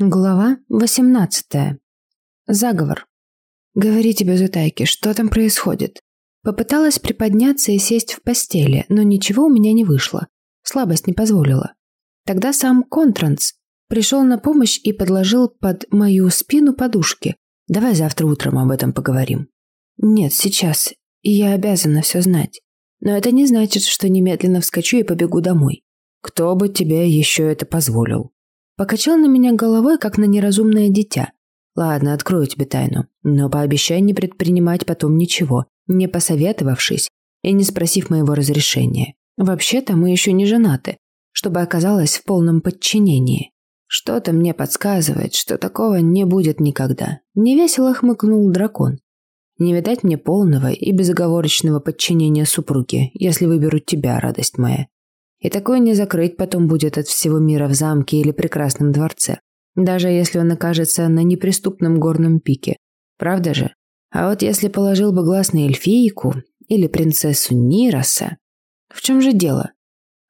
Глава 18. Заговор. Говорите без утайки, что там происходит? Попыталась приподняться и сесть в постели, но ничего у меня не вышло. Слабость не позволила. Тогда сам Контранс пришел на помощь и подложил под мою спину подушки. Давай завтра утром об этом поговорим. Нет, сейчас. Я обязана все знать. Но это не значит, что немедленно вскочу и побегу домой. Кто бы тебе еще это позволил? Покачал на меня головой, как на неразумное дитя. Ладно, открою тебе тайну, но пообещай не предпринимать потом ничего, не посоветовавшись и не спросив моего разрешения. Вообще-то мы еще не женаты, чтобы оказалось в полном подчинении. Что-то мне подсказывает, что такого не будет никогда. Невесело хмыкнул дракон. Не видать мне полного и безоговорочного подчинения супруге, если выберу тебя, радость моя. И такое не закрыть потом будет от всего мира в замке или прекрасном дворце. Даже если он окажется на неприступном горном пике. Правда же? А вот если положил бы глаз на эльфийку или принцессу Нироса... В чем же дело?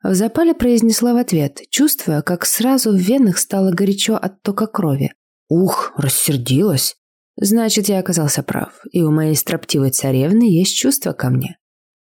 В запале произнесла в ответ, чувствуя, как сразу в венах стало горячо от тока крови. Ух, рассердилась. Значит, я оказался прав, и у моей строптивой царевны есть чувство ко мне.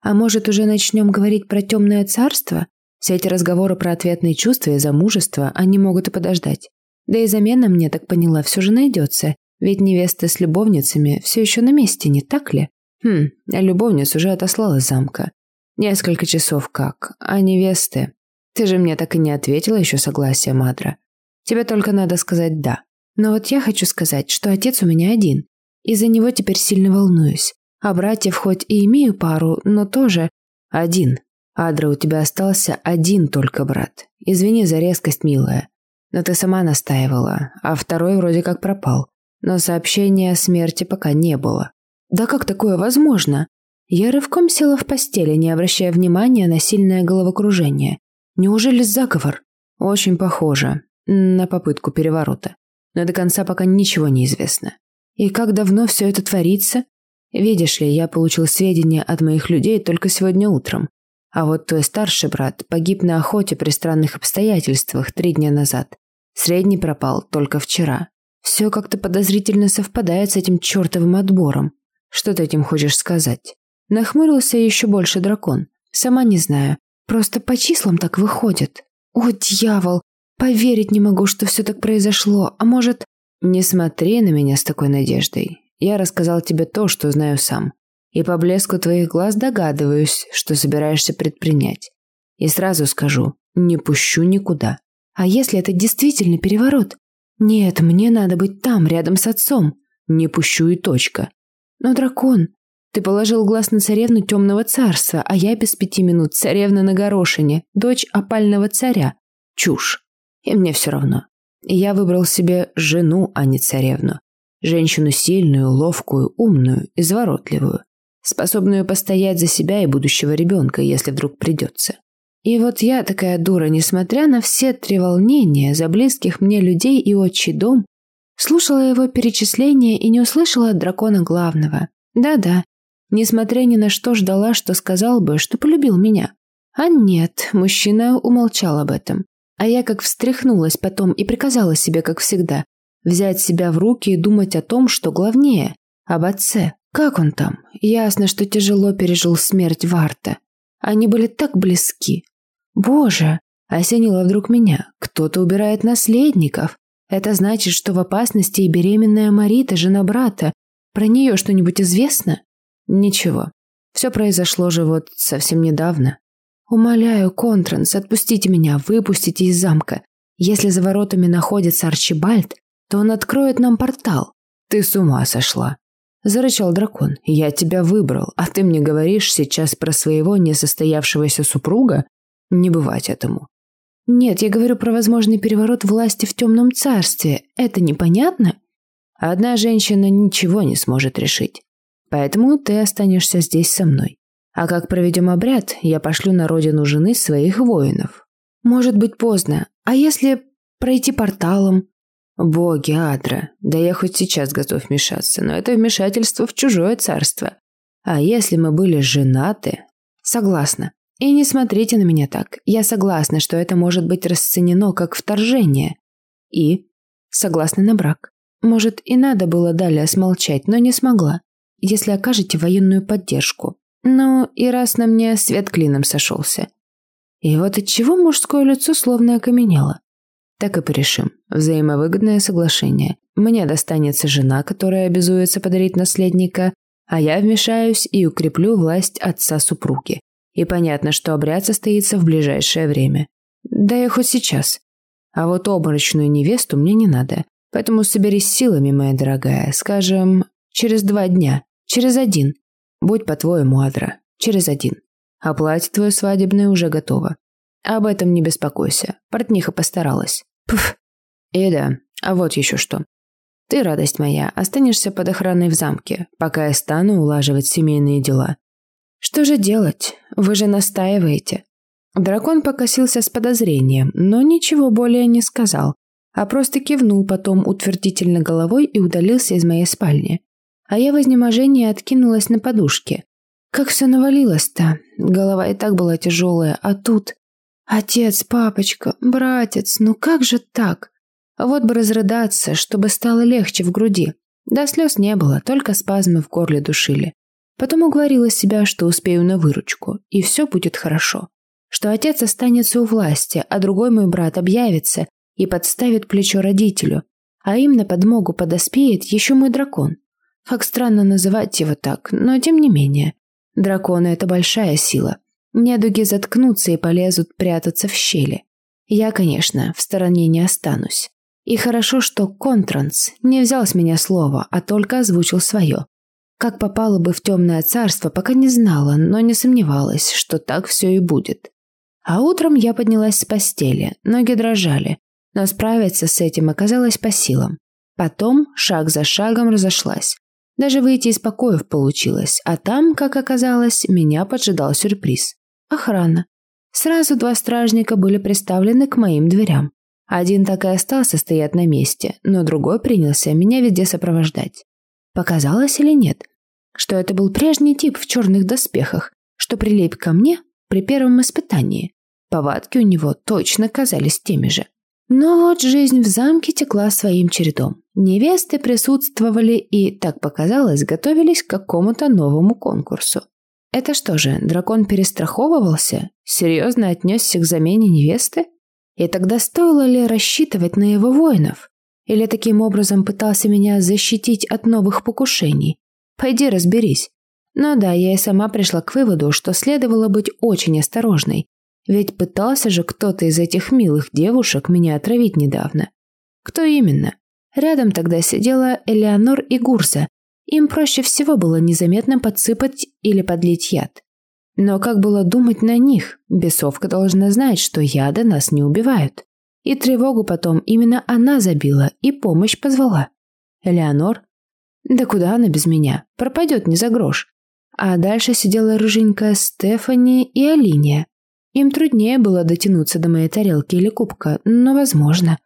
А может, уже начнем говорить про темное царство? Все эти разговоры про ответные чувства и замужество, они могут и подождать. Да и замена, мне так поняла, все же найдется, ведь невесты с любовницами все еще на месте, не так ли? Хм, а любовниц уже отослала замка. Несколько часов как. А невесты? Ты же мне так и не ответила еще согласие, Мадра. Тебе только надо сказать «да». Но вот я хочу сказать, что отец у меня один. Из-за него теперь сильно волнуюсь. А братьев хоть и имею пару, но тоже один. Адра, у тебя остался один только брат. Извини за резкость, милая. Но ты сама настаивала, а второй вроде как пропал. Но сообщения о смерти пока не было. Да как такое возможно? Я рывком села в постели, не обращая внимания на сильное головокружение. Неужели заговор? Очень похоже на попытку переворота. Но до конца пока ничего не известно. И как давно все это творится? Видишь ли, я получил сведения от моих людей только сегодня утром. А вот твой старший брат погиб на охоте при странных обстоятельствах три дня назад. Средний пропал только вчера. Все как-то подозрительно совпадает с этим чертовым отбором. Что ты этим хочешь сказать? Нахмурился еще больше дракон. Сама не знаю. Просто по числам так выходит. О, дьявол! Поверить не могу, что все так произошло. А может... Не смотри на меня с такой надеждой. Я рассказал тебе то, что знаю сам. И по блеску твоих глаз догадываюсь, что собираешься предпринять. И сразу скажу, не пущу никуда. А если это действительно переворот? Нет, мне надо быть там, рядом с отцом. Не пущу и точка. Но дракон, ты положил глаз на царевну темного царства, а я без пяти минут царевна на горошине, дочь опального царя. Чушь. И мне все равно. И я выбрал себе жену, а не царевну. Женщину сильную, ловкую, умную, изворотливую способную постоять за себя и будущего ребенка, если вдруг придется. И вот я такая дура, несмотря на все три волнения за близких мне людей и отчий дом, слушала его перечисления и не услышала от дракона главного. Да-да, несмотря ни на что ждала, что сказал бы, что полюбил меня. А нет, мужчина умолчал об этом. А я как встряхнулась потом и приказала себе, как всегда, взять себя в руки и думать о том, что главнее, об отце. Как он там? Ясно, что тяжело пережил смерть Варта. Они были так близки. Боже, осенило вдруг меня. Кто-то убирает наследников. Это значит, что в опасности и беременная Марита, жена брата. Про нее что-нибудь известно? Ничего. Все произошло же вот совсем недавно. Умоляю, Контранс, отпустите меня, выпустите из замка. Если за воротами находится Арчибальд, то он откроет нам портал. Ты с ума сошла. Зарычал дракон. «Я тебя выбрал, а ты мне говоришь сейчас про своего несостоявшегося супруга? Не бывать этому». «Нет, я говорю про возможный переворот власти в темном царстве. Это непонятно?» «Одна женщина ничего не сможет решить. Поэтому ты останешься здесь со мной. А как проведем обряд, я пошлю на родину жены своих воинов». «Может быть поздно. А если пройти порталом?» Боги, Адра, да я хоть сейчас готов вмешаться, но это вмешательство в чужое царство. А если мы были женаты? Согласна. И не смотрите на меня так. Я согласна, что это может быть расценено как вторжение. И? Согласна на брак. Может, и надо было далее смолчать, но не смогла, если окажете военную поддержку. Ну, и раз на мне свет клином сошелся. И вот отчего мужское лицо словно окаменело. Так и порешим. Взаимовыгодное соглашение. Мне достанется жена, которая обязуется подарить наследника, а я вмешаюсь и укреплю власть отца супруги. И понятно, что обряд состоится в ближайшее время. Да и хоть сейчас. А вот обморочную невесту мне не надо. Поэтому соберись силами, моя дорогая. Скажем, через два дня. Через один. Будь по-твоему, Адра. Через один. А платье твое свадебное уже готово. Об этом не беспокойся. Портниха постаралась. Пф. И да, а вот еще что. Ты, радость моя, останешься под охраной в замке, пока я стану улаживать семейные дела. Что же делать? Вы же настаиваете. Дракон покосился с подозрением, но ничего более не сказал, а просто кивнул потом утвердительно головой и удалился из моей спальни. А я в изнеможении откинулась на подушке. Как все навалилось-то? Голова и так была тяжелая, а тут... Отец, папочка, братец, ну как же так? Вот бы разрыдаться, чтобы стало легче в груди. Да слез не было, только спазмы в горле душили. Потом уговорила себя, что успею на выручку, и все будет хорошо. Что отец останется у власти, а другой мой брат объявится и подставит плечо родителю, а им на подмогу подоспеет еще мой дракон. Как странно называть его так, но тем не менее. Драконы – это большая сила. Недуги заткнутся и полезут прятаться в щели. Я, конечно, в стороне не останусь. И хорошо, что Контранс не взял с меня слова, а только озвучил свое. Как попало бы в темное царство, пока не знала, но не сомневалась, что так все и будет. А утром я поднялась с постели, ноги дрожали, но справиться с этим оказалось по силам. Потом, шаг за шагом, разошлась. Даже выйти из покоев получилось, а там, как оказалось, меня поджидал сюрприз. Охрана. Сразу два стражника были приставлены к моим дверям. Один так и остался стоять на месте, но другой принялся меня везде сопровождать. Показалось или нет, что это был прежний тип в черных доспехах, что прилип ко мне при первом испытании. Повадки у него точно казались теми же. Но вот жизнь в замке текла своим чередом. Невесты присутствовали и, так показалось, готовились к какому-то новому конкурсу. Это что же, дракон перестраховывался? Серьезно отнесся к замене невесты? И тогда стоило ли рассчитывать на его воинов? Или таким образом пытался меня защитить от новых покушений? Пойди разберись. Но да, я и сама пришла к выводу, что следовало быть очень осторожной. Ведь пытался же кто-то из этих милых девушек меня отравить недавно. Кто именно? Рядом тогда сидела Элеонор и Гурса. Им проще всего было незаметно подсыпать или подлить яд. Но как было думать на них? Бесовка должна знать, что яды нас не убивают. И тревогу потом именно она забила и помощь позвала. Элеонор? Да куда она без меня? Пропадет не за грош. А дальше сидела рыженькая Стефани и Алиния. Им труднее было дотянуться до моей тарелки или кубка, но возможно.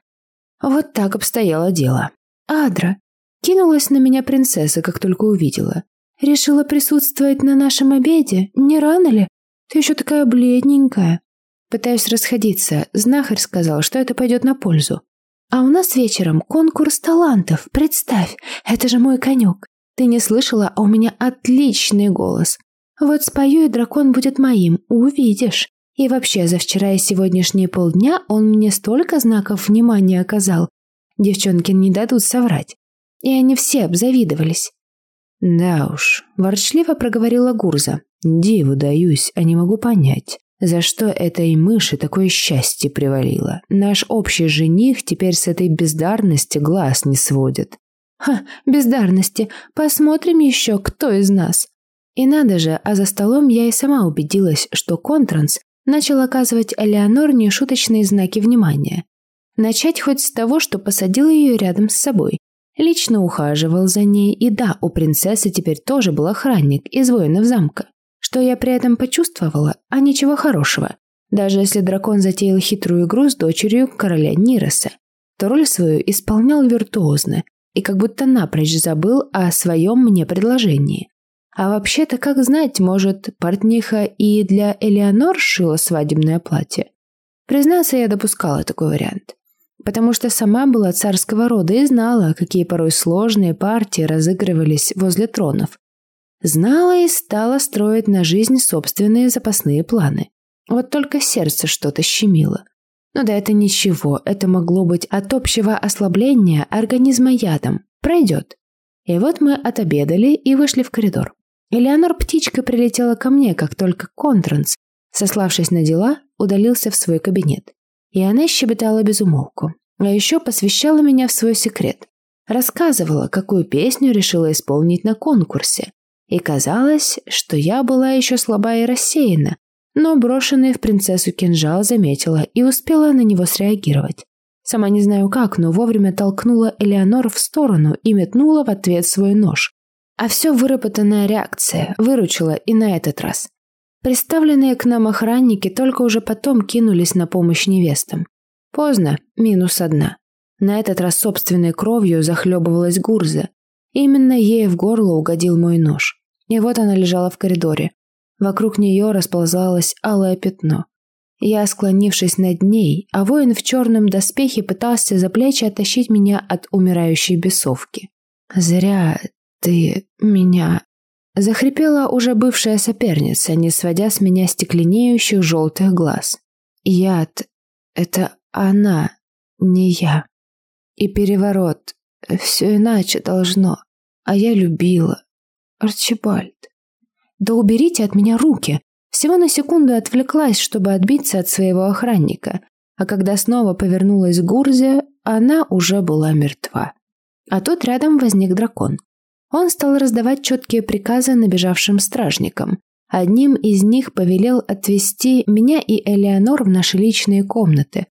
Вот так обстояло дело. Адра. Кинулась на меня принцесса, как только увидела. Решила присутствовать на нашем обеде? Не рано ли? Ты еще такая бледненькая. Пытаюсь расходиться. Знахарь сказал, что это пойдет на пользу. А у нас вечером конкурс талантов. Представь, это же мой конек. Ты не слышала, а у меня отличный голос. Вот спою, и дракон будет моим, увидишь. И вообще, за вчера и сегодняшние полдня он мне столько знаков внимания оказал. Девчонки не дадут соврать. И они все обзавидовались. «Да уж», – ворчливо проговорила Гурза. «Диву даюсь, а не могу понять, за что этой мыши такое счастье привалило. Наш общий жених теперь с этой бездарности глаз не сводит». «Ха, бездарности. Посмотрим еще, кто из нас». И надо же, а за столом я и сама убедилась, что Контранс начал оказывать Элеонор нешуточные знаки внимания. Начать хоть с того, что посадил ее рядом с собой, Лично ухаживал за ней, и да, у принцессы теперь тоже был охранник из воинов замка. Что я при этом почувствовала, а ничего хорошего. Даже если дракон затеял хитрую игру с дочерью короля Нироса, то роль свою исполнял виртуозно и как будто напрочь забыл о своем мне предложении. А вообще-то, как знать, может, портниха и для Элеонор шила свадебное платье? Признаться, я допускала такой вариант. Потому что сама была царского рода и знала, какие порой сложные партии разыгрывались возле тронов. Знала и стала строить на жизнь собственные запасные планы. Вот только сердце что-то щемило. Но да это ничего, это могло быть от общего ослабления организма ядом. Пройдет. И вот мы отобедали и вышли в коридор. Элеонор птичка прилетела ко мне, как только Контранс, сославшись на дела, удалился в свой кабинет. И она щебетала без умолку. А еще посвящала меня в свой секрет. Рассказывала, какую песню решила исполнить на конкурсе. И казалось, что я была еще слаба и рассеяна, но брошенный в принцессу кинжал заметила и успела на него среагировать. Сама не знаю как, но вовремя толкнула Элеонор в сторону и метнула в ответ свой нож. А все выработанная реакция выручила и на этот раз. Представленные к нам охранники только уже потом кинулись на помощь невестам. Поздно, минус одна. На этот раз собственной кровью захлебывалась Гурза. Именно ей в горло угодил мой нож. И вот она лежала в коридоре. Вокруг нее расползалось алое пятно. Я, склонившись над ней, а воин в черном доспехе пытался за плечи оттащить меня от умирающей бесовки. «Зря ты меня...» Захрипела уже бывшая соперница, не сводя с меня стекленеющих желтых глаз. «Яд — это она, не я. И переворот. Все иначе должно. А я любила. Арчибальд. Да уберите от меня руки. Всего на секунду отвлеклась, чтобы отбиться от своего охранника. А когда снова повернулась к Гурзе, она уже была мертва. А тут рядом возник дракон. Он стал раздавать четкие приказы набежавшим стражникам. Одним из них повелел отвезти меня и Элеонор в наши личные комнаты.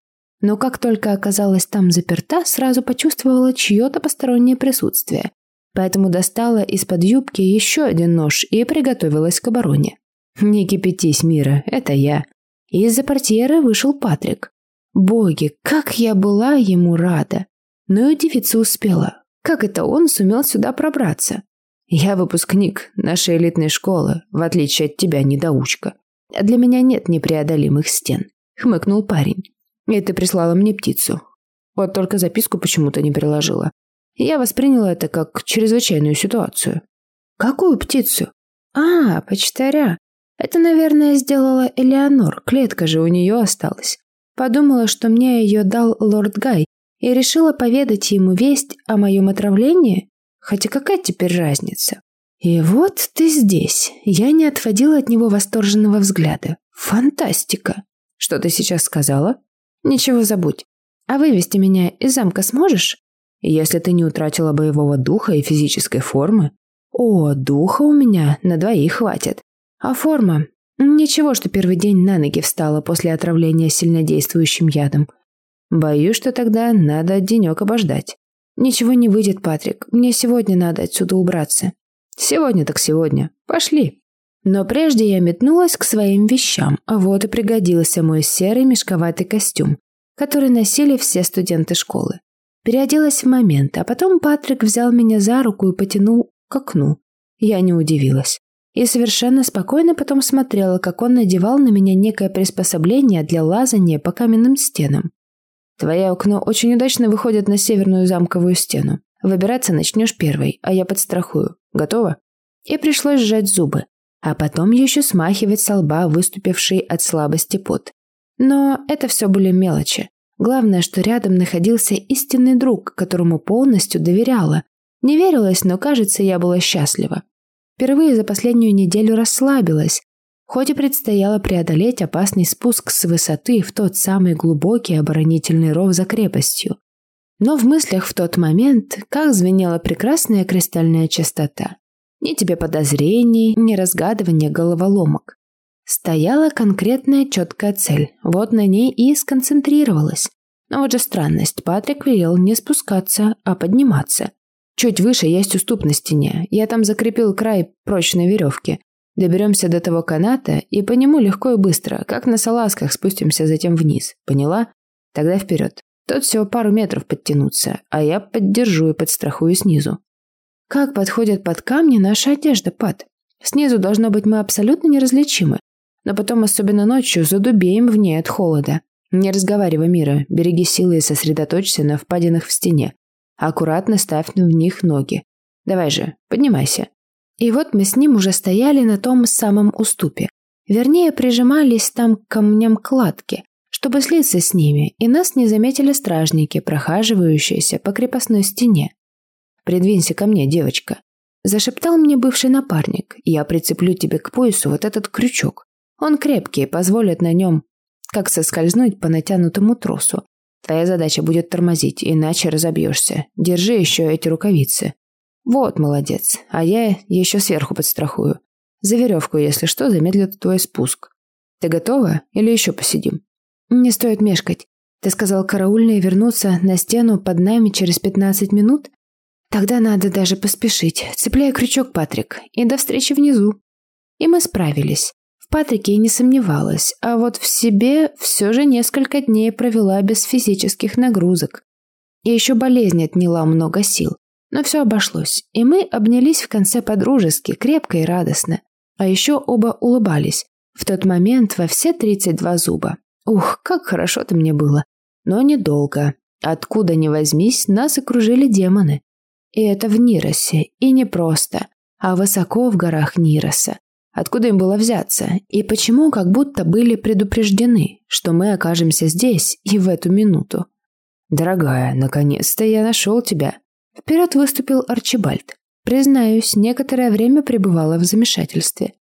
Но как только оказалась там заперта, сразу почувствовала чье-то постороннее присутствие. Поэтому достала из-под юбки еще один нож и приготовилась к обороне. «Не кипятись, Мира, это я». Из-за портьеры вышел Патрик. Боги, как я была ему рада. Но и удивиться успела. Как это он сумел сюда пробраться? Я выпускник нашей элитной школы, в отличие от тебя, недоучка. Для меня нет непреодолимых стен, хмыкнул парень. И ты прислала мне птицу. Вот только записку почему-то не приложила. Я восприняла это как чрезвычайную ситуацию. Какую птицу? А, почтаря. Это, наверное, сделала Элеонор, клетка же у нее осталась. Подумала, что мне ее дал лорд Гай, и решила поведать ему весть о моем отравлении, хотя какая теперь разница? И вот ты здесь. Я не отводила от него восторженного взгляда. Фантастика. Что ты сейчас сказала? Ничего забудь. А вывести меня из замка сможешь? Если ты не утратила боевого духа и физической формы. О, духа у меня на двоих хватит. А форма? Ничего, что первый день на ноги встала после отравления сильнодействующим ядом. Боюсь, что тогда надо денек обождать. Ничего не выйдет, Патрик. Мне сегодня надо отсюда убраться. Сегодня так сегодня. Пошли. Но прежде я метнулась к своим вещам, вот и пригодился мой серый мешковатый костюм, который носили все студенты школы. Переоделась в момент, а потом Патрик взял меня за руку и потянул к окну. Я не удивилась. И совершенно спокойно потом смотрела, как он надевал на меня некое приспособление для лазания по каменным стенам. Твое окно очень удачно выходит на северную замковую стену. Выбираться начнешь первой, а я подстрахую. Готово? И пришлось сжать зубы а потом еще смахивать со лба выступивший от слабости пот. Но это все были мелочи. Главное, что рядом находился истинный друг, которому полностью доверяла. Не верилась, но, кажется, я была счастлива. Впервые за последнюю неделю расслабилась, хоть и предстояло преодолеть опасный спуск с высоты в тот самый глубокий оборонительный ров за крепостью. Но в мыслях в тот момент, как звенела прекрасная кристальная чистота. Ни тебе подозрений, ни разгадывания головоломок. Стояла конкретная четкая цель, вот на ней и сконцентрировалась. Но вот же странность, Патрик велел не спускаться, а подниматься. Чуть выше есть уступ на стене, я там закрепил край прочной веревки. Доберемся до того каната и по нему легко и быстро, как на салазках спустимся затем вниз, поняла? Тогда вперед. Тут всего пару метров подтянуться, а я поддержу и подстрахую снизу. Как подходит под камни наша одежда, Пат? Снизу, должно быть, мы абсолютно неразличимы. Но потом, особенно ночью, задубеем в ней от холода. Не разговаривай, Мира, береги силы и сосредоточься на впадинах в стене. Аккуратно ставь в них ноги. Давай же, поднимайся. И вот мы с ним уже стояли на том самом уступе. Вернее, прижимались там к камням кладки, чтобы слиться с ними, и нас не заметили стражники, прохаживающиеся по крепостной стене. «Придвинься ко мне, девочка», – зашептал мне бывший напарник. «Я прицеплю тебе к поясу вот этот крючок. Он крепкий, позволит на нем как соскользнуть по натянутому тросу. Твоя задача будет тормозить, иначе разобьешься. Держи еще эти рукавицы. Вот, молодец. А я еще сверху подстрахую. За веревку, если что, замедлит твой спуск. Ты готова или еще посидим? «Не стоит мешкать. Ты сказал караульные вернуться на стену под нами через 15 минут? Тогда надо даже поспешить. Цепляй крючок, Патрик, и до встречи внизу». И мы справились. В Патрике я не сомневалась, а вот в себе все же несколько дней провела без физических нагрузок. И еще болезнь отняла много сил. Но все обошлось, и мы обнялись в конце по-дружески, крепко и радостно. А еще оба улыбались. В тот момент во все 32 зуба. Ух, как хорошо-то мне было. Но недолго. Откуда ни возьмись, нас окружили демоны. И это в Ниросе, и не просто, а высоко в горах Нироса. Откуда им было взяться? И почему как будто были предупреждены, что мы окажемся здесь и в эту минуту? «Дорогая, наконец-то я нашел тебя!» Вперед выступил Арчибальд. Признаюсь, некоторое время пребывала в замешательстве.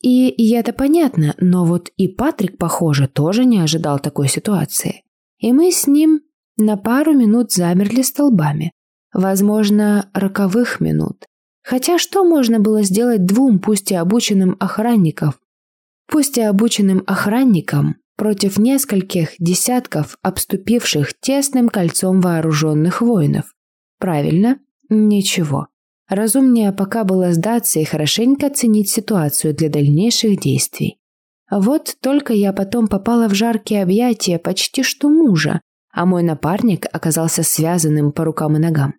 И, это понятно, но вот и Патрик, похоже, тоже не ожидал такой ситуации. И мы с ним на пару минут замерли столбами. Возможно, роковых минут. Хотя что можно было сделать двум, пусть и обученным охранникам? Пусть и обученным охранникам против нескольких десятков обступивших тесным кольцом вооруженных воинов. Правильно? Ничего. Разумнее пока было сдаться и хорошенько оценить ситуацию для дальнейших действий. Вот только я потом попала в жаркие объятия почти что мужа, а мой напарник оказался связанным по рукам и ногам.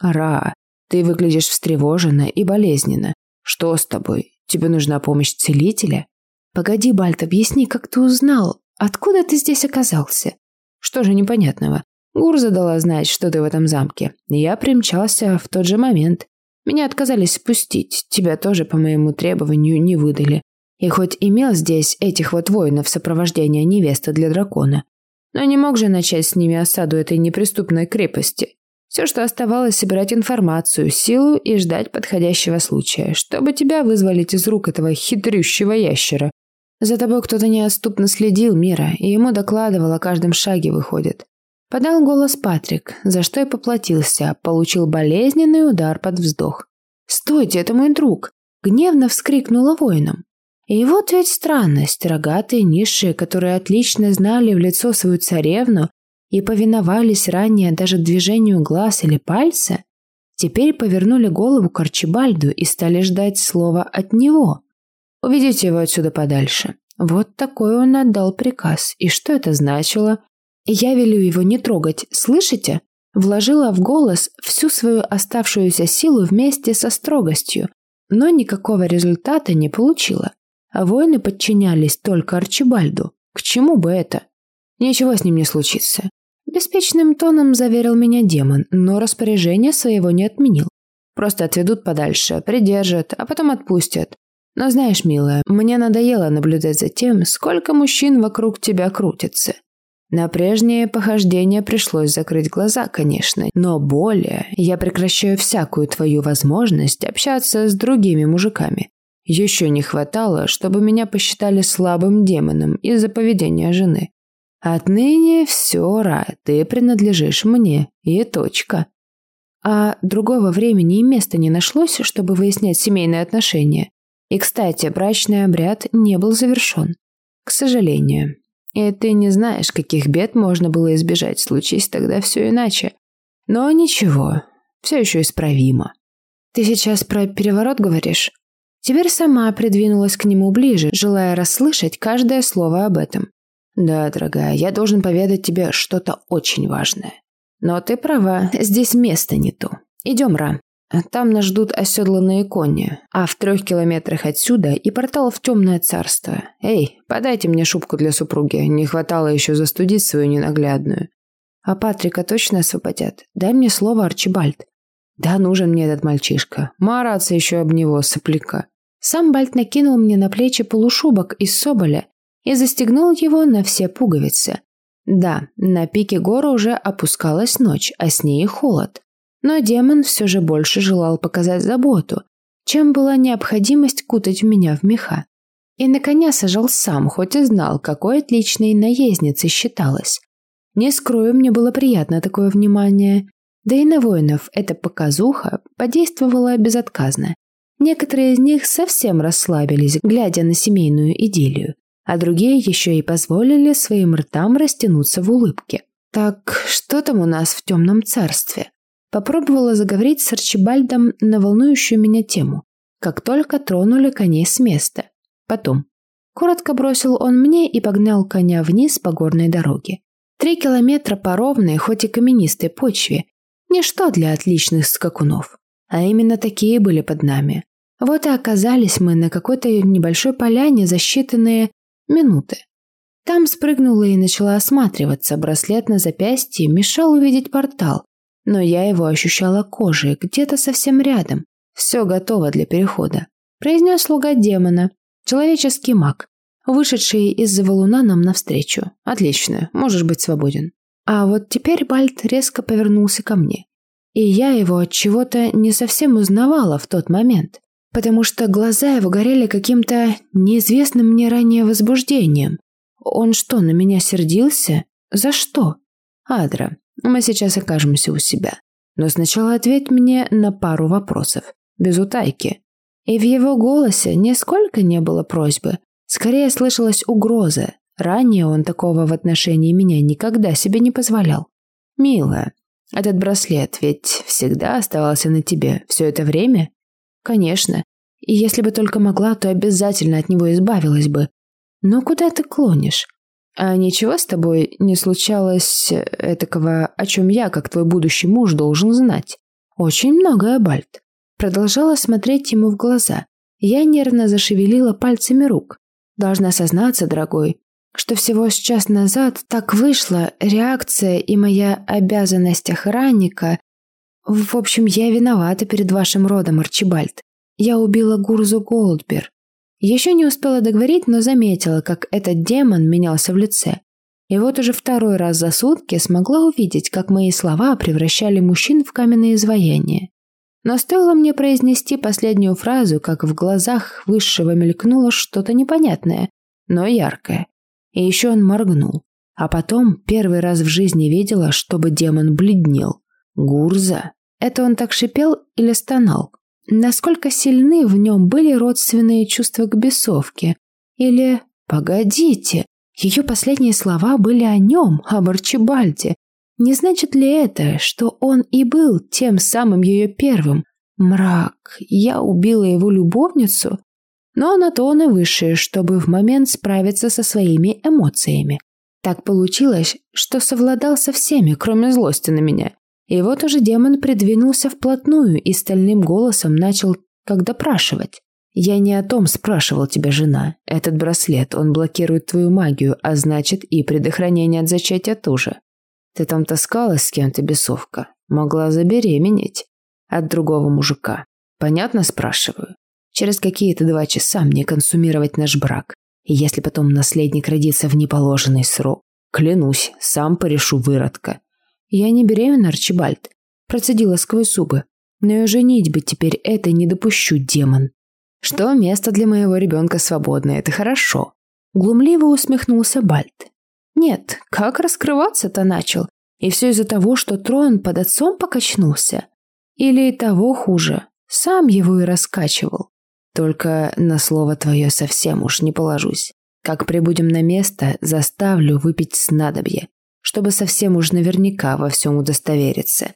«Ра, ты выглядишь встревоженно и болезненно. Что с тобой? Тебе нужна помощь целителя?» «Погоди, Бальт, объясни, как ты узнал? Откуда ты здесь оказался?» «Что же непонятного? Гурза дала знать, что ты в этом замке. Я примчался в тот же момент. Меня отказались спустить, тебя тоже по моему требованию не выдали. И хоть имел здесь этих вот воинов сопровождения невесты для дракона, но не мог же начать с ними осаду этой неприступной крепости. Все, что оставалось, собирать информацию, силу и ждать подходящего случая, чтобы тебя вызволить из рук этого хитрющего ящера. За тобой кто-то неотступно следил, Мира, и ему докладывал о каждом шаге, выходит. Подал голос Патрик, за что и поплатился, получил болезненный удар под вздох. «Стойте, это мой друг!» Гневно вскрикнула воином. И вот ведь странность, рогатые низшие, которые отлично знали в лицо свою царевну и повиновались ранее даже движению глаз или пальца, теперь повернули голову к Арчибальду и стали ждать слова от него. «Уведите его отсюда подальше». Вот такой он отдал приказ. И что это значило? Я велю его не трогать, слышите? Вложила в голос всю свою оставшуюся силу вместе со строгостью, но никакого результата не получила. А воины подчинялись только Арчибальду. К чему бы это? Ничего с ним не случится. Беспечным тоном заверил меня демон, но распоряжение своего не отменил. Просто отведут подальше, придержат, а потом отпустят. Но знаешь, милая, мне надоело наблюдать за тем, сколько мужчин вокруг тебя крутится. На прежнее похождение пришлось закрыть глаза, конечно, но более я прекращаю всякую твою возможность общаться с другими мужиками. Еще не хватало, чтобы меня посчитали слабым демоном из-за поведения жены. Отныне все, Ра, ты принадлежишь мне, и точка. А другого времени и места не нашлось, чтобы выяснять семейные отношения. И, кстати, брачный обряд не был завершен. К сожалению. И ты не знаешь, каких бед можно было избежать, случись тогда все иначе. Но ничего, все еще исправимо. Ты сейчас про переворот говоришь? Теперь сама придвинулась к нему ближе, желая расслышать каждое слово об этом. Да, дорогая, я должен поведать тебе что-то очень важное. Но ты права, здесь место не то. Идем, Ра. Там нас ждут оседланные кони, а в трех километрах отсюда и портал в темное царство. Эй, подайте мне шубку для супруги, не хватало еще застудить свою ненаглядную. А Патрика точно освободят? Дай мне слово, Арчибальд. Да нужен мне этот мальчишка. Мараться еще об него, сопляка. Сам Бальт накинул мне на плечи полушубок из соболя и застегнул его на все пуговицы. Да, на пике горы уже опускалась ночь, а с ней и холод. Но демон все же больше желал показать заботу, чем была необходимость кутать меня в меха. И на коня сажал сам, хоть и знал, какой отличной наездницей считалась. Не скрою, мне было приятно такое внимание. Да и на воинов эта показуха подействовала безотказно. Некоторые из них совсем расслабились, глядя на семейную идиллию, а другие еще и позволили своим ртам растянуться в улыбке. «Так что там у нас в темном царстве?» Попробовала заговорить с Арчибальдом на волнующую меня тему, как только тронули коней с места. Потом. Коротко бросил он мне и погнал коня вниз по горной дороге. Три километра по ровной, хоть и каменистой почве. Ничто для отличных скакунов. А именно такие были под нами. Вот и оказались мы на какой-то небольшой поляне за считанные минуты. Там спрыгнула и начала осматриваться. Браслет на запястье мешал увидеть портал, но я его ощущала кожей, где-то совсем рядом. Все готово для перехода. Произнес слуга демона, человеческий маг, вышедший из-за валуна нам навстречу. Отлично, можешь быть свободен. А вот теперь Бальт резко повернулся ко мне. И я его от чего-то не совсем узнавала в тот момент, потому что глаза его горели каким-то неизвестным мне ранее возбуждением. Он что, на меня сердился? За что? Адра, мы сейчас окажемся у себя. Но сначала ответь мне на пару вопросов, без утайки. И в его голосе нисколько не было просьбы. Скорее слышалась угроза. Ранее он такого в отношении меня никогда себе не позволял. «Милая, этот браслет ведь всегда оставался на тебе все это время?» «Конечно. И если бы только могла, то обязательно от него избавилась бы. Но куда ты клонишь? А ничего с тобой не случалось этакого, о чем я, как твой будущий муж, должен знать? Очень многое, Бальт. Продолжала смотреть ему в глаза. Я нервно зашевелила пальцами рук. Должна сознаться, дорогой, что всего с час назад так вышла реакция и моя обязанность охранника. В общем, я виновата перед вашим родом, Арчибальд. Я убила Гурзу Голдбер. Еще не успела договорить, но заметила, как этот демон менялся в лице. И вот уже второй раз за сутки смогла увидеть, как мои слова превращали мужчин в каменные изваяния. Но стоило мне произнести последнюю фразу, как в глазах высшего мелькнуло что-то непонятное, но яркое. И еще он моргнул. А потом первый раз в жизни видела, чтобы демон бледнел. Гурза. Это он так шипел или стонал? Насколько сильны в нем были родственные чувства к бесовке? Или «Погодите, ее последние слова были о нем, об Арчибальде. Не значит ли это, что он и был тем самым ее первым? Мрак, я убила его любовницу? Но на то он и выше, чтобы в момент справиться со своими эмоциями. Так получилось, что совладал со всеми, кроме злости на меня. И вот уже демон придвинулся вплотную и стальным голосом начал как допрашивать. «Я не о том спрашивал тебя, жена. Этот браслет, он блокирует твою магию, а значит и предохранение от зачатия тоже. Ты там таскалась с кем-то, бесовка? Могла забеременеть. От другого мужика. Понятно, спрашиваю? Через какие-то два часа мне консумировать наш брак. И если потом наследник родится в неположенный срок, клянусь, сам порешу выродка. «Я не беременна, Арчибальд», – процедила сквозь зубы. «Но и женить бы теперь это не допущу, демон». «Что место для моего ребенка свободное, это хорошо», – глумливо усмехнулся Бальд. «Нет, как раскрываться-то начал? И все из-за того, что трон под отцом покачнулся? Или того хуже, сам его и раскачивал? Только на слово твое совсем уж не положусь. Как прибудем на место, заставлю выпить снадобье чтобы совсем уж наверняка во всем удостовериться.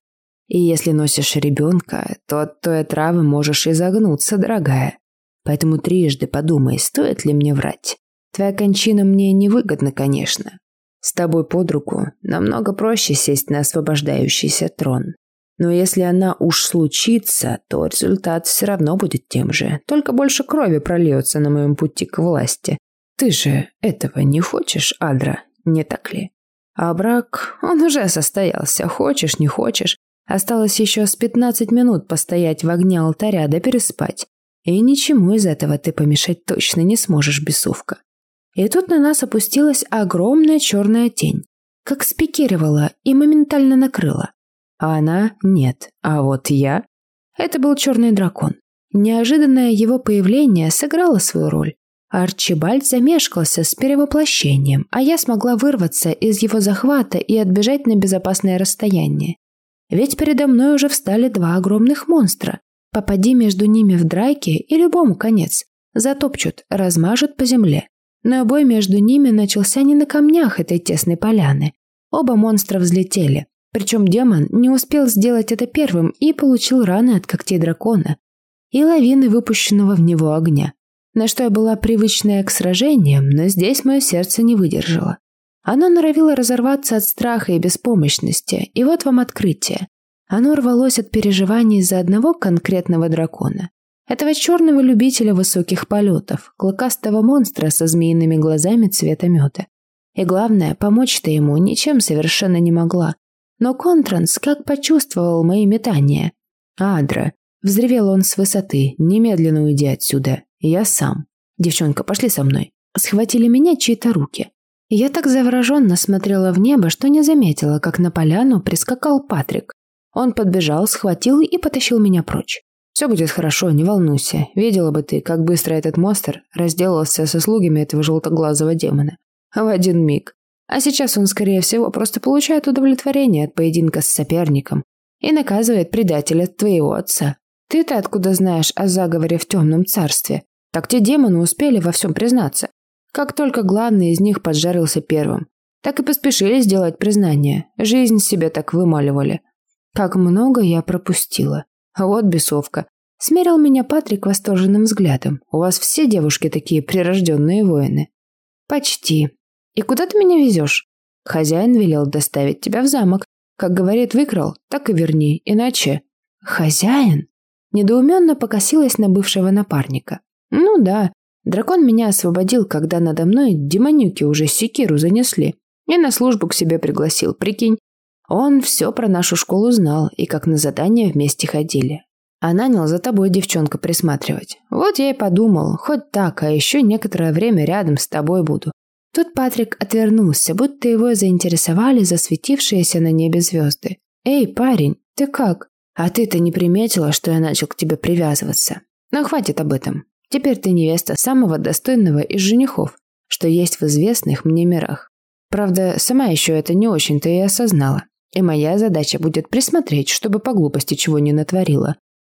И если носишь ребенка, то от той отравы можешь изогнуться, дорогая. Поэтому трижды подумай, стоит ли мне врать. Твоя кончина мне невыгодна, конечно. С тобой под руку намного проще сесть на освобождающийся трон. Но если она уж случится, то результат все равно будет тем же, только больше крови прольется на моем пути к власти. Ты же этого не хочешь, Адра, не так ли? А брак, он уже состоялся, хочешь, не хочешь. Осталось еще с пятнадцать минут постоять в огне алтаря да переспать. И ничему из этого ты помешать точно не сможешь, бесовка. И тут на нас опустилась огромная черная тень, как спикировала и моментально накрыла. А она нет, а вот я... Это был черный дракон. Неожиданное его появление сыграло свою роль. Арчибальд замешкался с перевоплощением, а я смогла вырваться из его захвата и отбежать на безопасное расстояние. Ведь передо мной уже встали два огромных монстра. Попади между ними в драке и любому конец. Затопчут, размажут по земле. Но бой между ними начался не на камнях этой тесной поляны. Оба монстра взлетели. Причем демон не успел сделать это первым и получил раны от когтей дракона и лавины выпущенного в него огня. На что я была привычная к сражениям, но здесь мое сердце не выдержало. Оно норовило разорваться от страха и беспомощности, и вот вам открытие. Оно рвалось от переживаний из-за одного конкретного дракона. Этого черного любителя высоких полетов, клыкастого монстра со змеиными глазами цвета меда. И главное, помочь-то ему ничем совершенно не могла. Но Контранс как почувствовал мои метания. «Адра!» – взревел он с высоты. «Немедленно уйди отсюда. Я сам. Девчонка, пошли со мной». Схватили меня чьи-то руки. Я так завороженно смотрела в небо, что не заметила, как на поляну прискакал Патрик. Он подбежал, схватил и потащил меня прочь. «Все будет хорошо, не волнуйся. Видела бы ты, как быстро этот монстр разделался со слугами этого желтоглазого демона. В один миг. А сейчас он, скорее всего, просто получает удовлетворение от поединка с соперником и наказывает предателя твоего отца. Ты-то откуда знаешь о заговоре в темном царстве? Так те демоны успели во всем признаться. Как только главный из них поджарился первым, так и поспешили сделать признание. Жизнь себе так вымаливали. Как много я пропустила. Вот бесовка. Смерил меня Патрик восторженным взглядом. У вас все девушки такие прирожденные воины. Почти. И куда ты меня везешь? Хозяин велел доставить тебя в замок. Как говорит, выкрал, так и верни, иначе... Хозяин? Недоуменно покосилась на бывшего напарника. Ну да, дракон меня освободил, когда надо мной демонюки уже секиру занесли. И на службу к себе пригласил, прикинь. Он все про нашу школу знал и как на задание вместе ходили. А нанял за тобой девчонка присматривать. Вот я и подумал, хоть так, а еще некоторое время рядом с тобой буду. Тут Патрик отвернулся, будто его заинтересовали засветившиеся на небе звезды. «Эй, парень, ты как? А ты-то не приметила, что я начал к тебе привязываться? Но ну, хватит об этом. Теперь ты невеста самого достойного из женихов, что есть в известных мне мирах. Правда, сама еще это не очень-то и осознала. И моя задача будет присмотреть, чтобы по глупости чего не натворила.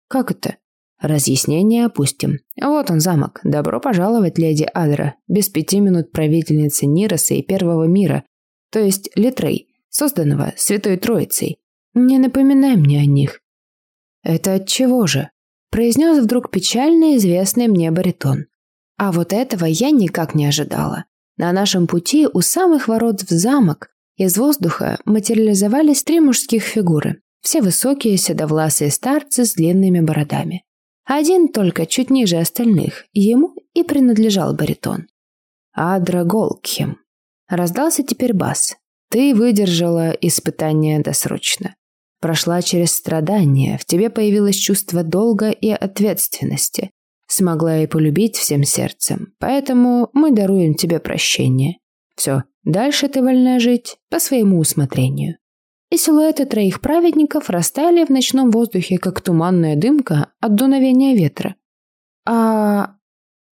Как это? Разъяснение опустим. Вот он замок. Добро пожаловать, леди Адра, без пяти минут правительницы Нироса и Первого мира, то есть Литрей, созданного Святой Троицей. Не напоминай мне о них. Это от чего же? произнес вдруг печально известный мне баритон. А вот этого я никак не ожидала. На нашем пути у самых ворот в замок из воздуха материализовались три мужских фигуры. Все высокие, седовласые старцы с длинными бородами. Один только чуть ниже остальных, ему и принадлежал баритон. Адра Голкхем. Раздался теперь бас. Ты выдержала испытание досрочно. Прошла через страдания, в тебе появилось чувство долга и ответственности. Смогла и полюбить всем сердцем, поэтому мы даруем тебе прощение. Все, дальше ты вольна жить по своему усмотрению и силуэты троих праведников растаяли в ночном воздухе, как туманная дымка от дуновения ветра. «А...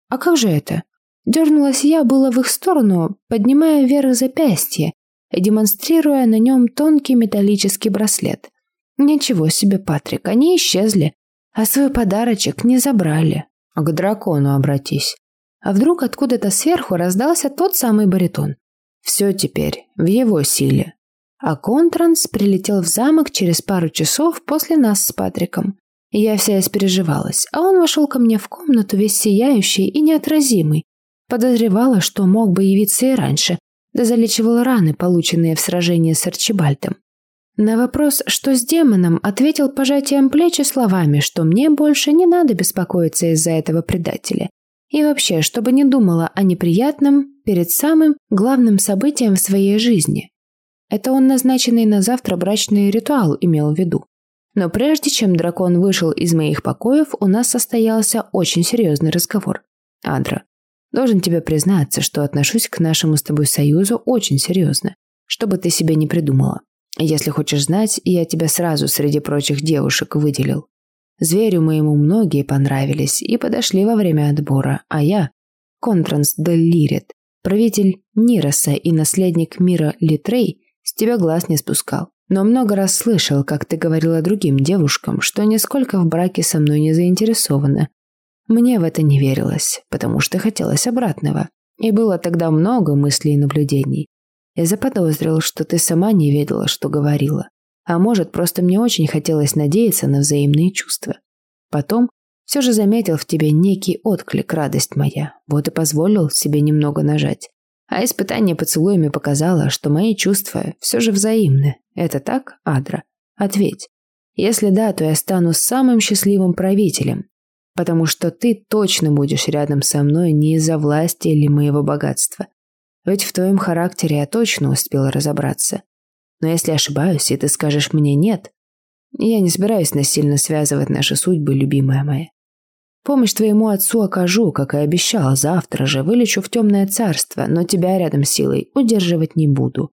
а как же это?» Дернулась я было в их сторону, поднимая вверх запястье демонстрируя на нем тонкий металлический браслет. Ничего себе, Патрик, они исчезли, а свой подарочек не забрали. К дракону обратись. А вдруг откуда-то сверху раздался тот самый баритон. Все теперь в его силе. А Контранс прилетел в замок через пару часов после нас с Патриком. Я вся испереживалась, а он вошел ко мне в комнату весь сияющий и неотразимый. Подозревала, что мог бы явиться и раньше, да залечивал раны, полученные в сражении с Арчибальдом. На вопрос, что с демоном, ответил пожатием плеч и словами, что мне больше не надо беспокоиться из-за этого предателя. И вообще, чтобы не думала о неприятном перед самым главным событием в своей жизни. Это он назначенный на завтра брачный ритуал имел в виду. Но прежде чем дракон вышел из моих покоев, у нас состоялся очень серьезный разговор. Адра, должен тебе признаться, что отношусь к нашему с тобой союзу очень серьезно, что бы ты себе не придумала. Если хочешь знать, я тебя сразу среди прочих девушек выделил. Зверю моему многие понравились и подошли во время отбора, а я, Контранс Дель Лирит, правитель Нироса и наследник мира Литрей, с тебя глаз не спускал. Но много раз слышал, как ты говорила другим девушкам, что нисколько в браке со мной не заинтересована. Мне в это не верилось, потому что хотелось обратного. И было тогда много мыслей и наблюдений. Я заподозрил, что ты сама не ведала, что говорила. А может, просто мне очень хотелось надеяться на взаимные чувства. Потом все же заметил в тебе некий отклик, радость моя. Вот и позволил себе немного нажать. А испытание поцелуями показало, что мои чувства все же взаимны. Это так, Адра? Ответь. Если да, то я стану самым счастливым правителем, потому что ты точно будешь рядом со мной не из-за власти или моего богатства. Ведь в твоем характере я точно успела разобраться. Но если ошибаюсь, и ты скажешь мне «нет», я не собираюсь насильно связывать наши судьбы, любимая моя. Помощь твоему отцу окажу, как и обещал, завтра же вылечу в темное царство, но тебя рядом силой удерживать не буду.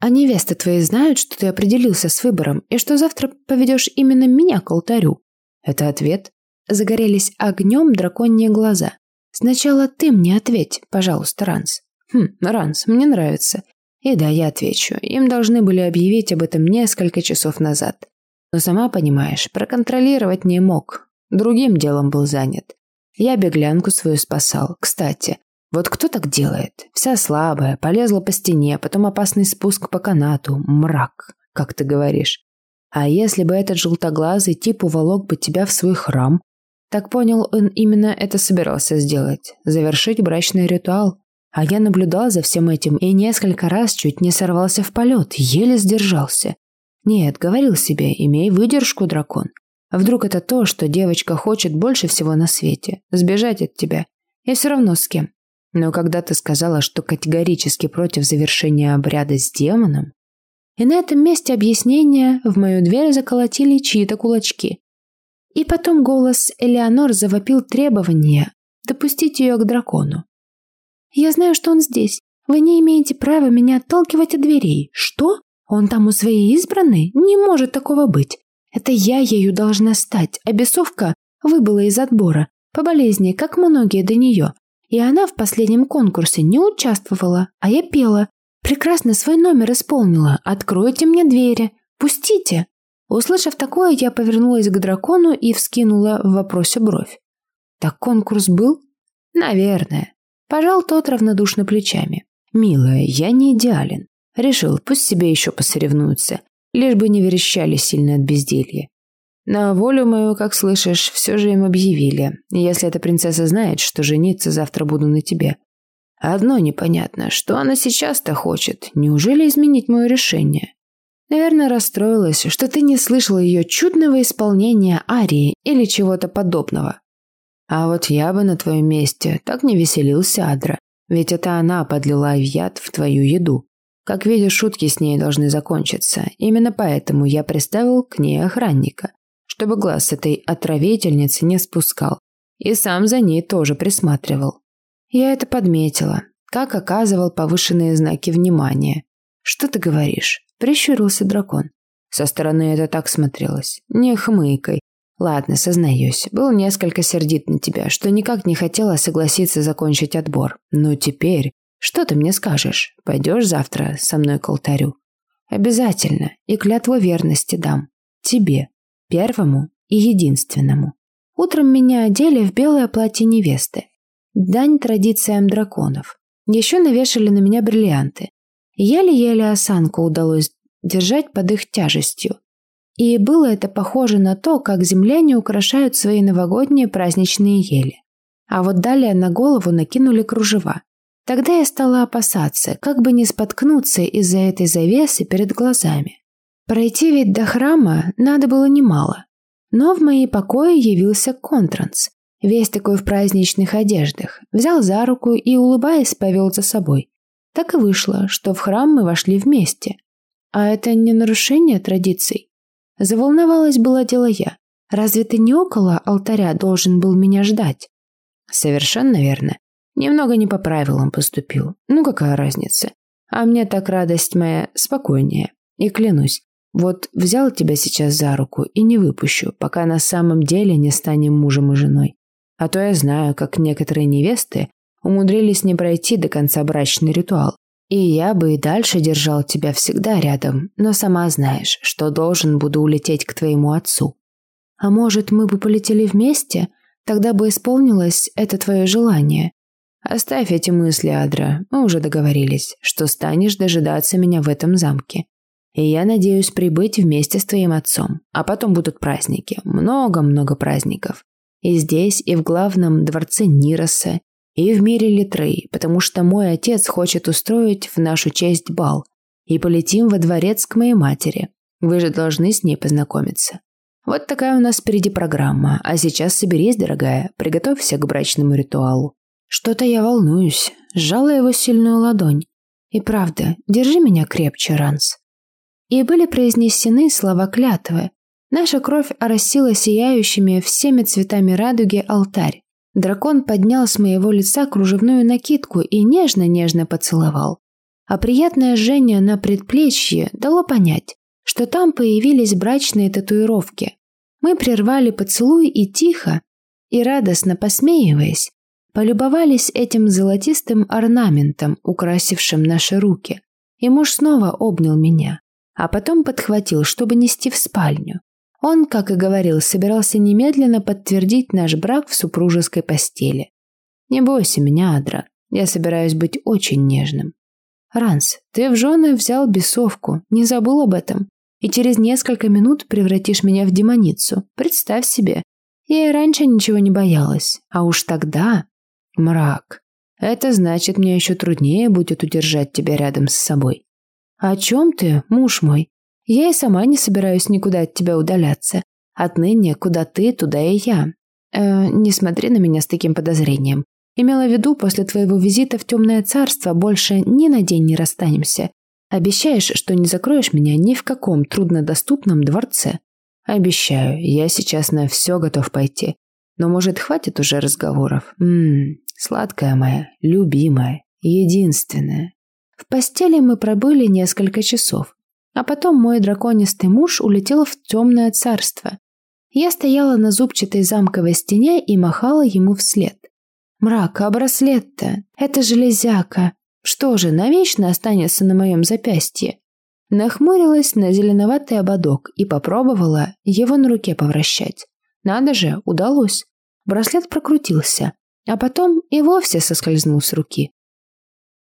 А невесты твои знают, что ты определился с выбором и что завтра поведешь именно меня к алтарю? Это ответ. Загорелись огнем драконьи глаза. Сначала ты мне ответь, пожалуйста, Ранс. Хм, Ранс, мне нравится. И да, я отвечу. Им должны были объявить об этом несколько часов назад. Но сама понимаешь, проконтролировать не мог. Другим делом был занят. Я беглянку свою спасал. Кстати, вот кто так делает? Вся слабая, полезла по стене, потом опасный спуск по канату. Мрак, как ты говоришь. А если бы этот желтоглазый тип уволок бы тебя в свой храм? Так понял, он именно это собирался сделать. Завершить брачный ритуал. А я наблюдал за всем этим и несколько раз чуть не сорвался в полет, еле сдержался. Нет, говорил себе, имей выдержку, дракон. А вдруг это то, что девочка хочет больше всего на свете? Сбежать от тебя. Я все равно с кем. Но когда ты сказала, что категорически против завершения обряда с демоном... И на этом месте объяснения в мою дверь заколотили чьи-то кулачки. И потом голос Элеонор завопил требование допустить ее к дракону. Я знаю, что он здесь. Вы не имеете права меня отталкивать от дверей. Что? Он там у своей избранной? Не может такого быть. Это я ею должна стать, а бесовка выбыла из отбора. По болезни, как многие до нее. И она в последнем конкурсе не участвовала, а я пела. Прекрасно свой номер исполнила. Откройте мне двери. Пустите. Услышав такое, я повернулась к дракону и вскинула в вопросе бровь. Так конкурс был? Наверное. Пожал тот равнодушно плечами. «Милая, я не идеален. Решил, пусть себе еще посоревнуются, лишь бы не верещали сильно от безделья. На волю мою, как слышишь, все же им объявили. Если эта принцесса знает, что жениться завтра буду на тебе. Одно непонятно, что она сейчас-то хочет. Неужели изменить мое решение? Наверное, расстроилась, что ты не слышала ее чудного исполнения арии или чего-то подобного. А вот я бы на твоем месте так не веселился, Адра. Ведь это она подлила яд в твою еду. Как видишь, шутки с ней должны закончиться. Именно поэтому я приставил к ней охранника, чтобы глаз этой отравительницы не спускал. И сам за ней тоже присматривал. Я это подметила, как оказывал повышенные знаки внимания. «Что ты говоришь?» – прищурился дракон. Со стороны это так смотрелось. Не хмыкай, Ладно, сознаюсь, был несколько сердит на тебя, что никак не хотела согласиться закончить отбор. Но теперь, что ты мне скажешь? Пойдешь завтра со мной к алтарю? Обязательно, и клятву верности дам. Тебе, первому и единственному. Утром меня одели в белое платье невесты. Дань традициям драконов. Еще навешали на меня бриллианты. Еле-еле осанку удалось держать под их тяжестью. И было это похоже на то, как земляне украшают свои новогодние праздничные ели. А вот далее на голову накинули кружева. Тогда я стала опасаться, как бы не споткнуться из-за этой завесы перед глазами. Пройти ведь до храма надо было немало. Но в мои покои явился контранс, весь такой в праздничных одеждах, взял за руку и, улыбаясь, повел за собой. Так и вышло, что в храм мы вошли вместе. А это не нарушение традиций? Заволновалась была дело я. Разве ты не около алтаря должен был меня ждать? Совершенно верно. Немного не по правилам поступил. Ну какая разница? А мне так радость моя спокойнее. И клянусь, вот взял тебя сейчас за руку и не выпущу, пока на самом деле не станем мужем и женой. А то я знаю, как некоторые невесты умудрились не пройти до конца брачный ритуал. И я бы и дальше держал тебя всегда рядом, но сама знаешь, что должен буду улететь к твоему отцу. А может, мы бы полетели вместе? Тогда бы исполнилось это твое желание. Оставь эти мысли, Адра. Мы уже договорились, что станешь дожидаться меня в этом замке. И я надеюсь прибыть вместе с твоим отцом. А потом будут праздники. Много-много праздников. И здесь, и в главном дворце Нироса, и в мире Литрей, потому что мой отец хочет устроить в нашу честь бал. И полетим во дворец к моей матери. Вы же должны с ней познакомиться. Вот такая у нас впереди программа. А сейчас соберись, дорогая, приготовься к брачному ритуалу. Что-то я волнуюсь. Сжала его сильную ладонь. И правда, держи меня крепче, Ранс. И были произнесены слова клятвы. Наша кровь оросила сияющими всеми цветами радуги алтарь. Дракон поднял с моего лица кружевную накидку и нежно-нежно поцеловал. А приятное жжение на предплечье дало понять, что там появились брачные татуировки. Мы прервали поцелуй и тихо, и радостно посмеиваясь, полюбовались этим золотистым орнаментом, украсившим наши руки. И муж снова обнял меня, а потом подхватил, чтобы нести в спальню. Он, как и говорил, собирался немедленно подтвердить наш брак в супружеской постели. Не бойся меня, Адра, я собираюсь быть очень нежным. Ранс, ты в жены взял бесовку, не забыл об этом? И через несколько минут превратишь меня в демоницу. Представь себе. Я и раньше ничего не боялась, а уж тогда... Мрак. Это значит, мне еще труднее будет удержать тебя рядом с собой. О чем ты, муж мой? Я и сама не собираюсь никуда от тебя удаляться. Отныне куда ты, туда и я. Э, не смотри на меня с таким подозрением. Имела в виду, после твоего визита в темное царство больше ни на день не расстанемся. Обещаешь, что не закроешь меня ни в каком труднодоступном дворце? Обещаю, я сейчас на все готов пойти. Но, может, хватит уже разговоров? Ммм, сладкая моя, любимая, единственная. В постели мы пробыли несколько часов. А потом мой драконистый муж улетел в темное царство. Я стояла на зубчатой замковой стене и махала ему вслед. «Мрак, а браслет-то? Это железяка. Что же, навечно останется на моем запястье?» Нахмурилась на зеленоватый ободок и попробовала его на руке повращать. Надо же, удалось. Браслет прокрутился, а потом и вовсе соскользнул с руки.